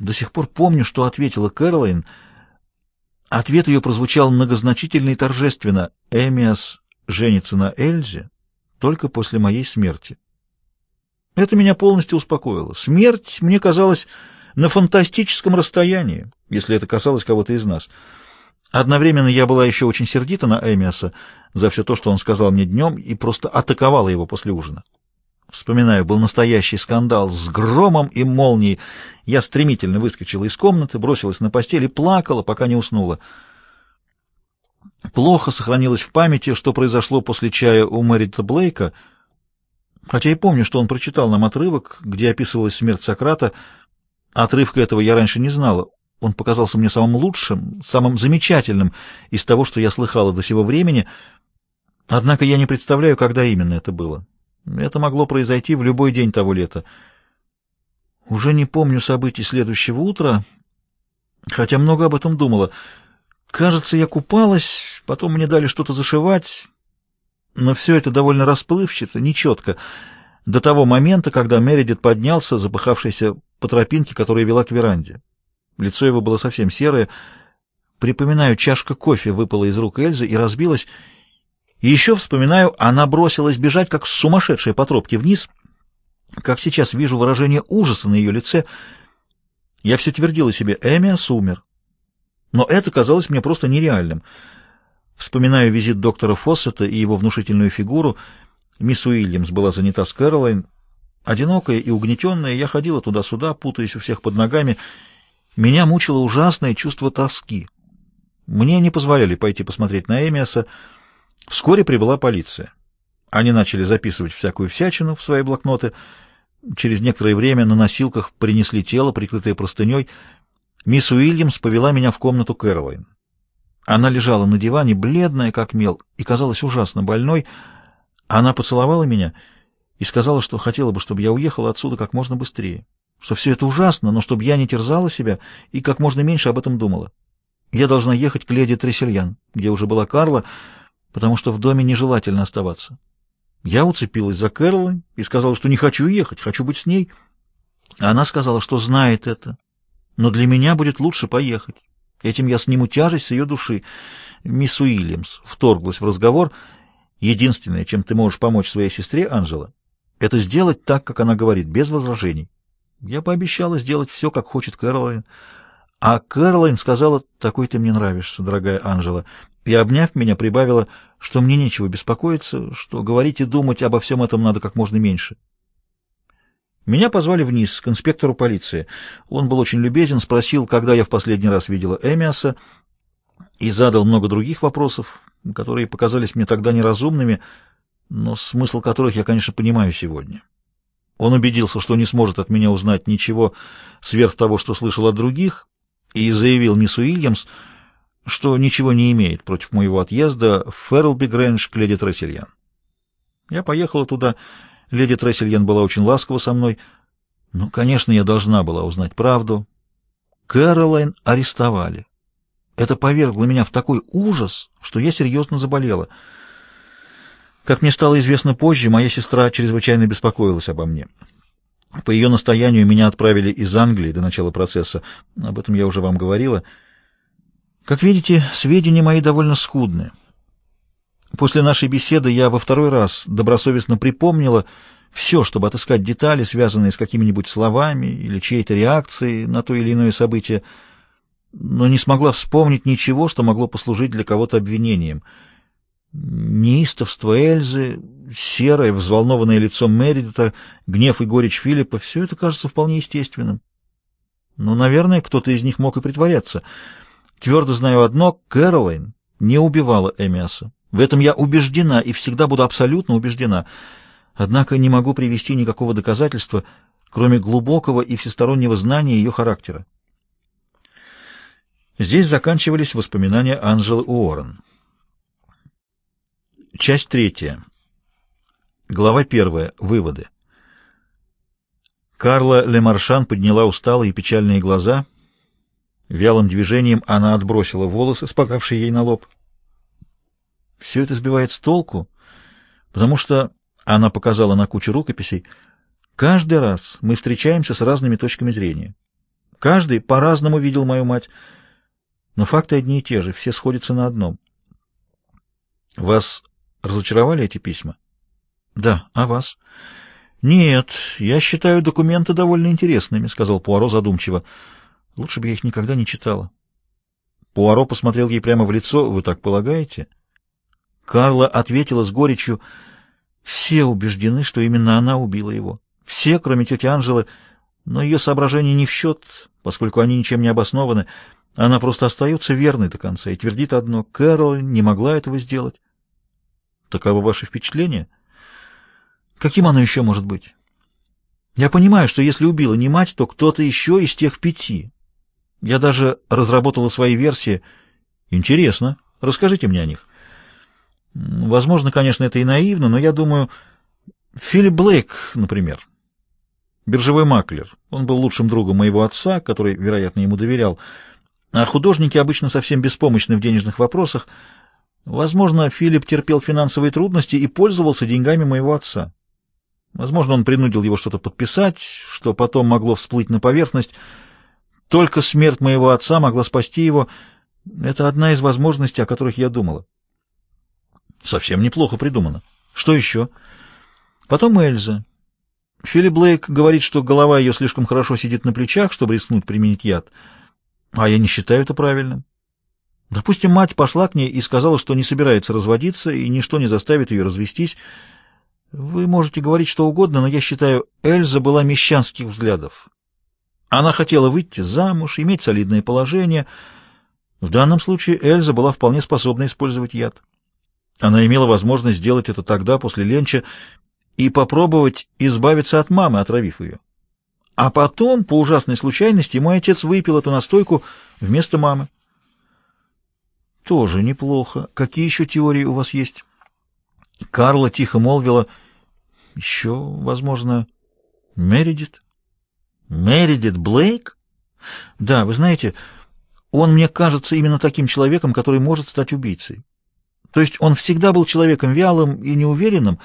До сих пор помню, что ответила Кэролайн. Ответ ее прозвучал многозначительно и торжественно. «Эмиас женится на Эльзе только после моей смерти». Это меня полностью успокоило. Смерть мне казалась на фантастическом расстоянии, если это касалось кого-то из нас. Одновременно я была еще очень сердита на Эмиаса за все то, что он сказал мне днем, и просто атаковала его после ужина. Вспоминаю, был настоящий скандал с громом и молнией. Я стремительно выскочила из комнаты, бросилась на постель и плакала, пока не уснула. Плохо сохранилось в памяти, что произошло после чая у Мэрита Блейка, хотя и помню, что он прочитал нам отрывок, где описывалась смерть Сократа. Отрывка этого я раньше не знала. Он показался мне самым лучшим, самым замечательным из того, что я слыхала до сего времени, однако я не представляю, когда именно это было. Это могло произойти в любой день того лета. Уже не помню событий следующего утра, хотя много об этом думала. Кажется, я купалась, потом мне дали что-то зашивать, но все это довольно расплывчато, нечетко, до того момента, когда Мередит поднялся, запыхавшийся по тропинке, которая вела к веранде. Лицо его было совсем серое. Припоминаю, чашка кофе выпала из рук Эльзы и разбилась, еще вспоминаю, она бросилась бежать, как сумасшедшая по тропке вниз. Как сейчас вижу выражение ужаса на ее лице. Я все твердила себе, Эмиас умер. Но это казалось мне просто нереальным. Вспоминаю визит доктора Фоссета и его внушительную фигуру. Мисс Уильямс была занята с Кэролайн. Одинокая и угнетенная, я ходила туда-сюда, путаясь у всех под ногами. Меня мучило ужасное чувство тоски. Мне не позволяли пойти посмотреть на Эмиаса, Вскоре прибыла полиция. Они начали записывать всякую всячину в свои блокноты. Через некоторое время на носилках принесли тело, прикрытое простыней. Мисс Уильямс повела меня в комнату Кэролайн. Она лежала на диване, бледная, как мел, и казалась ужасно больной. Она поцеловала меня и сказала, что хотела бы, чтобы я уехала отсюда как можно быстрее, что все это ужасно, но чтобы я не терзала себя и как можно меньше об этом думала. Я должна ехать к леди Трессельян, где уже была Карла, потому что в доме нежелательно оставаться. Я уцепилась за Кэролайн и сказала, что не хочу ехать, хочу быть с ней. Она сказала, что знает это, но для меня будет лучше поехать. Этим я сниму тяжесть с ее души. Мисс Уильямс вторглась в разговор. Единственное, чем ты можешь помочь своей сестре, Анжела, это сделать так, как она говорит, без возражений. Я пообещала сделать все, как хочет Кэролайн. А Кэролайн сказала, такой ты мне нравишься, дорогая Анжела и, обняв меня, прибавила, что мне нечего беспокоиться, что говорить и думать обо всем этом надо как можно меньше. Меня позвали вниз, к инспектору полиции. Он был очень любезен, спросил, когда я в последний раз видела Эмиаса, и задал много других вопросов, которые показались мне тогда неразумными, но смысл которых я, конечно, понимаю сегодня. Он убедился, что не сможет от меня узнать ничего сверх того, что слышал от других, и заявил мисс Уильямс, что ничего не имеет против моего отъезда в Ферлби Грэндж к леди Трессельян. Я поехала туда. Леди Трессельян была очень ласкова со мной. Ну, конечно, я должна была узнать правду. Кэролайн арестовали. Это повергло меня в такой ужас, что я серьезно заболела. Как мне стало известно позже, моя сестра чрезвычайно беспокоилась обо мне. По ее настоянию меня отправили из Англии до начала процесса. Об этом я уже вам говорила. Как видите, сведения мои довольно скудны. После нашей беседы я во второй раз добросовестно припомнила все, чтобы отыскать детали, связанные с какими-нибудь словами или чьей-то реакцией на то или иное событие, но не смогла вспомнить ничего, что могло послужить для кого-то обвинением. Неистовство Эльзы, серое, взволнованное лицо Мередита, гнев и горечь Филиппа — все это кажется вполне естественным. Но, наверное, кто-то из них мог и притворяться — Твердо знаю одно, Кэролайн не убивала Эмиаса. В этом я убеждена и всегда буду абсолютно убеждена. Однако не могу привести никакого доказательства, кроме глубокого и всестороннего знания ее характера. Здесь заканчивались воспоминания Анжелы Уоррен. Часть третья. Глава первая. Выводы. Карла Лемаршан подняла усталые и печальные глаза — Вялым движением она отбросила волосы, спадавшие ей на лоб. Все это сбивает с толку, потому что, она показала на кучу рукописей, каждый раз мы встречаемся с разными точками зрения. Каждый по-разному видел мою мать. Но факты одни и те же, все сходятся на одном. Вас разочаровали эти письма? Да, а вас? Нет, я считаю документы довольно интересными, сказал Пуаро задумчиво. Лучше бы я их никогда не читала. Пуаро посмотрел ей прямо в лицо. Вы так полагаете? Карла ответила с горечью. Все убеждены, что именно она убила его. Все, кроме тети Анжелы, но ее соображения не в счет, поскольку они ничем не обоснованы. Она просто остается верной до конца и твердит одно — Кэрол не могла этого сделать. Таково ваше впечатление? Каким оно еще может быть? Я понимаю, что если убила не мать, то кто-то еще из тех пяти. Я даже разработала свои версии. Интересно. Расскажите мне о них. Возможно, конечно, это и наивно, но я думаю... Филипп Блейк, например. Биржевой маклер. Он был лучшим другом моего отца, который, вероятно, ему доверял. А художники обычно совсем беспомощны в денежных вопросах. Возможно, Филипп терпел финансовые трудности и пользовался деньгами моего отца. Возможно, он принудил его что-то подписать, что потом могло всплыть на поверхность. Только смерть моего отца могла спасти его. Это одна из возможностей, о которых я думала. Совсем неплохо придумано. Что еще? Потом Эльза. Филипп Блейк говорит, что голова ее слишком хорошо сидит на плечах, чтобы рискнуть применить яд. А я не считаю это правильным. Допустим, мать пошла к ней и сказала, что не собирается разводиться, и ничто не заставит ее развестись. Вы можете говорить что угодно, но я считаю, Эльза была мещанских взглядов. Она хотела выйти замуж, иметь солидное положение. В данном случае Эльза была вполне способна использовать яд. Она имела возможность сделать это тогда, после ленча, и попробовать избавиться от мамы, отравив ее. А потом, по ужасной случайности, мой отец выпил эту настойку вместо мамы. Тоже неплохо. Какие еще теории у вас есть? Карла тихо молвила. Еще, возможно, Мередит? Мередит Блейк? Да, вы знаете, он мне кажется именно таким человеком, который может стать убийцей. То есть он всегда был человеком вялым и неуверенным,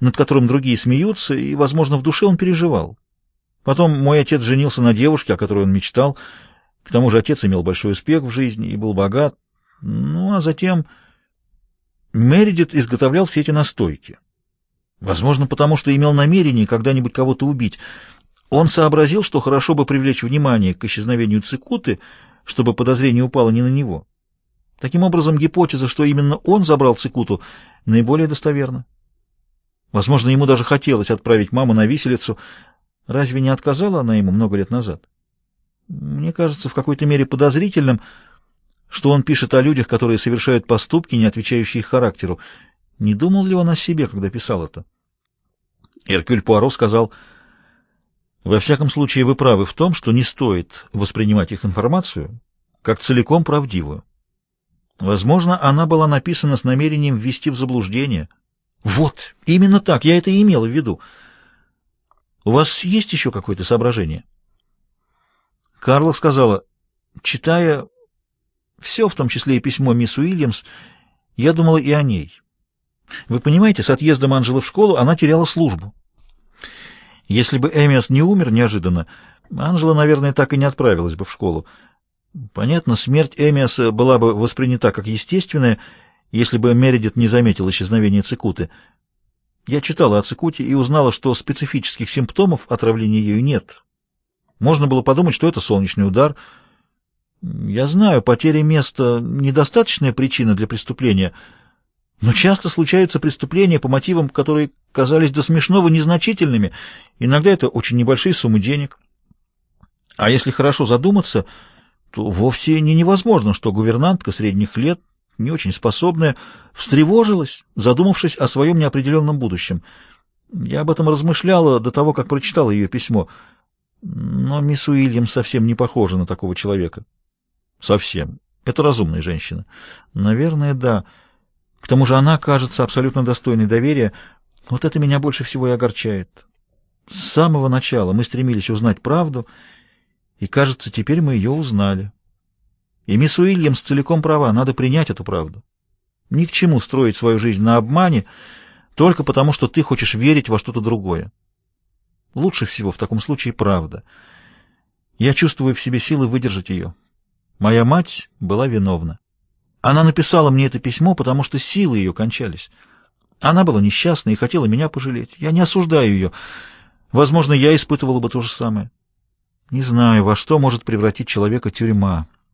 над которым другие смеются, и, возможно, в душе он переживал. Потом мой отец женился на девушке, о которой он мечтал. К тому же отец имел большой успех в жизни и был богат. Ну, а затем Мередит изготовлял все эти настойки. Возможно, потому что имел намерение когда-нибудь кого-то убить. Он сообразил, что хорошо бы привлечь внимание к исчезновению цикуты, чтобы подозрение упало не на него. Таким образом, гипотеза, что именно он забрал цикуту, наиболее достоверна. Возможно, ему даже хотелось отправить маму на виселицу. Разве не отказала она ему много лет назад? Мне кажется, в какой-то мере подозрительным, что он пишет о людях, которые совершают поступки, не отвечающие их характеру. Не думал ли он о себе, когда писал это? Эркюль Пуаро сказал... Во всяком случае, вы правы в том, что не стоит воспринимать их информацию как целиком правдивую. Возможно, она была написана с намерением ввести в заблуждение. Вот, именно так, я это и имела в виду. У вас есть еще какое-то соображение? Карла сказала, читая все, в том числе и письмо мисс Уильямс, я думала и о ней. Вы понимаете, с отъездом Анжелы в школу она теряла службу. Если бы Эмиас не умер неожиданно, Анжела, наверное, так и не отправилась бы в школу. Понятно, смерть Эмиаса была бы воспринята как естественная, если бы Мередит не заметил исчезновения цикуты. Я читала о цикуте и узнала, что специфических симптомов отравления ею нет. Можно было подумать, что это солнечный удар. Я знаю, потеря места — недостаточная причина для преступления — но часто случаются преступления по мотивам, которые казались до смешного незначительными. Иногда это очень небольшие суммы денег. А если хорошо задуматься, то вовсе не невозможно, что гувернантка средних лет, не очень способная, встревожилась, задумавшись о своем неопределенном будущем. Я об этом размышляла до того, как прочитала ее письмо. Но мисс Уильям совсем не похожа на такого человека. Совсем. Это разумная женщина. Наверное, да. К тому же она кажется абсолютно достойной доверия. Вот это меня больше всего и огорчает. С самого начала мы стремились узнать правду, и, кажется, теперь мы ее узнали. И мисс Уильямс целиком права, надо принять эту правду. Ни к чему строить свою жизнь на обмане, только потому, что ты хочешь верить во что-то другое. Лучше всего в таком случае правда. Я чувствую в себе силы выдержать ее. Моя мать была виновна. Она написала мне это письмо, потому что силы ее кончались. Она была несчастна и хотела меня пожалеть. Я не осуждаю ее. Возможно, я испытывала бы то же самое. Не знаю, во что может превратить человека тюрьма.